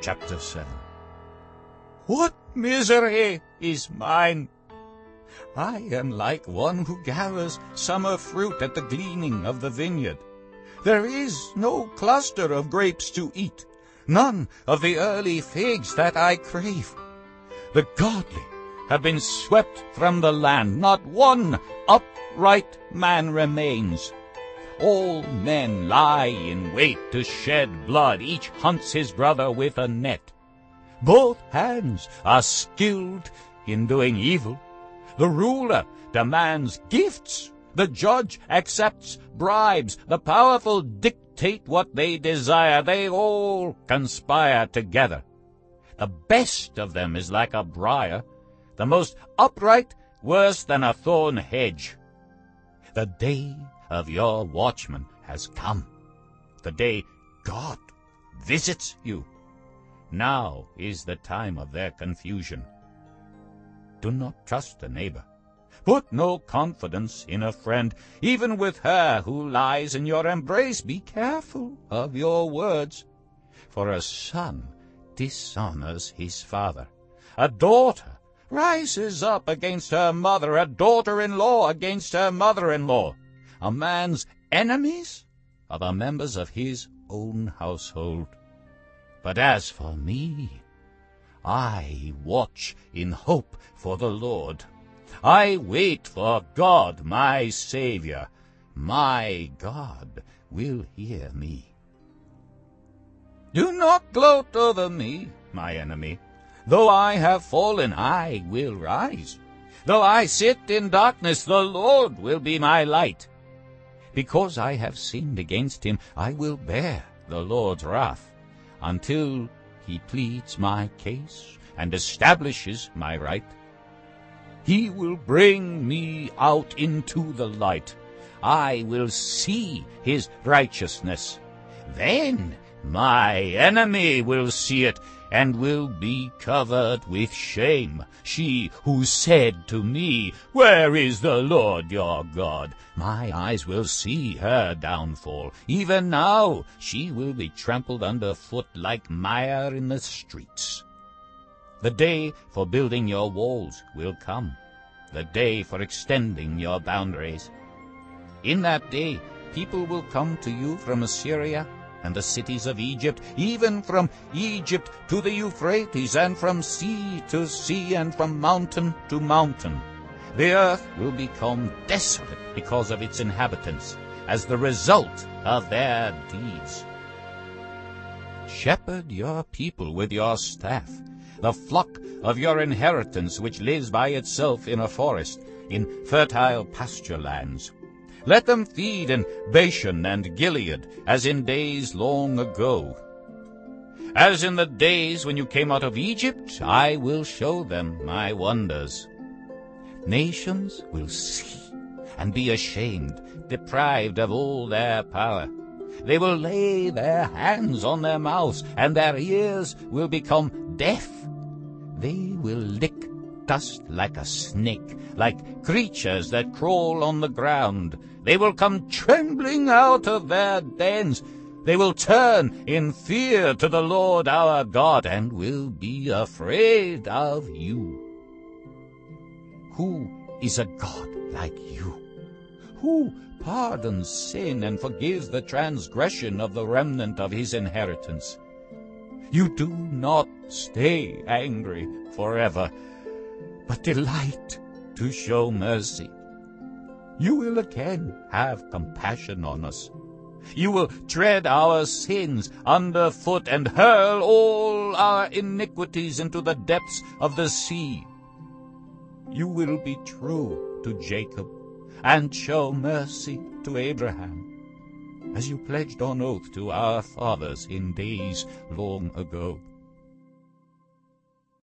Chapter 7 What misery is mine! I am like one who gathers summer fruit at the gleaning of the vineyard. There is no cluster of grapes to eat, none of the early figs that I crave. The godly have been swept from the land, not one upright man remains. All men lie in wait to shed blood, each hunts his brother with a net. Both hands are skilled in doing evil. The ruler demands gifts. The judge accepts bribes. The powerful dictate what they desire. They all conspire together. The best of them is like a briar, the most upright worse than a thorn hedge. The day of your watchman has come, the day God visits you. Now is the time of their confusion. Do not trust a neighbor. Put no confidence in a friend, even with her who lies in your embrace. Be careful of your words, for a son dishonors his father. A daughter rises up against her mother, a daughter-in-law against her mother-in-law. A man's enemies are the members of his own household. But as for me, I watch in hope for the Lord. I wait for God, my Savior. My God will hear me. Do not gloat over me, my enemy. Though I have fallen, I will rise. Though I sit in darkness, the Lord will be my light. Because I have sinned against him, I will bear the Lord's wrath, until he pleads my case and establishes my right. He will bring me out into the light. I will see his righteousness. Then my enemy will see it and will be covered with shame. She who said to me, Where is the Lord your God? My eyes will see her downfall. Even now she will be trampled under foot like mire in the streets. The day for building your walls will come, the day for extending your boundaries. In that day people will come to you from Assyria and the cities of Egypt, even from Egypt to the Euphrates, and from sea to sea, and from mountain to mountain. The earth will become desolate because of its inhabitants, as the result of their deeds. Shepherd your people with your staff, the flock of your inheritance which lives by itself in a forest, in fertile pasture lands. Let them feed in Bashan and Gilead, as in days long ago. As in the days when you came out of Egypt, I will show them my wonders. Nations will see and be ashamed, deprived of all their power. They will lay their hands on their mouths, and their ears will become deaf. They will lick dust like a snake, like creatures that crawl on the ground. They will come trembling out of their dens. They will turn in fear to the Lord our God, and will be afraid of you. Who is a God like you? Who pardons sin and forgives the transgression of the remnant of his inheritance? You do not stay angry forever, but delight to show mercy. You will again have compassion on us. You will tread our sins underfoot and hurl all our iniquities into the depths of the sea. You will be true to Jacob and show mercy to Abraham, as you pledged on oath to our fathers in days long ago.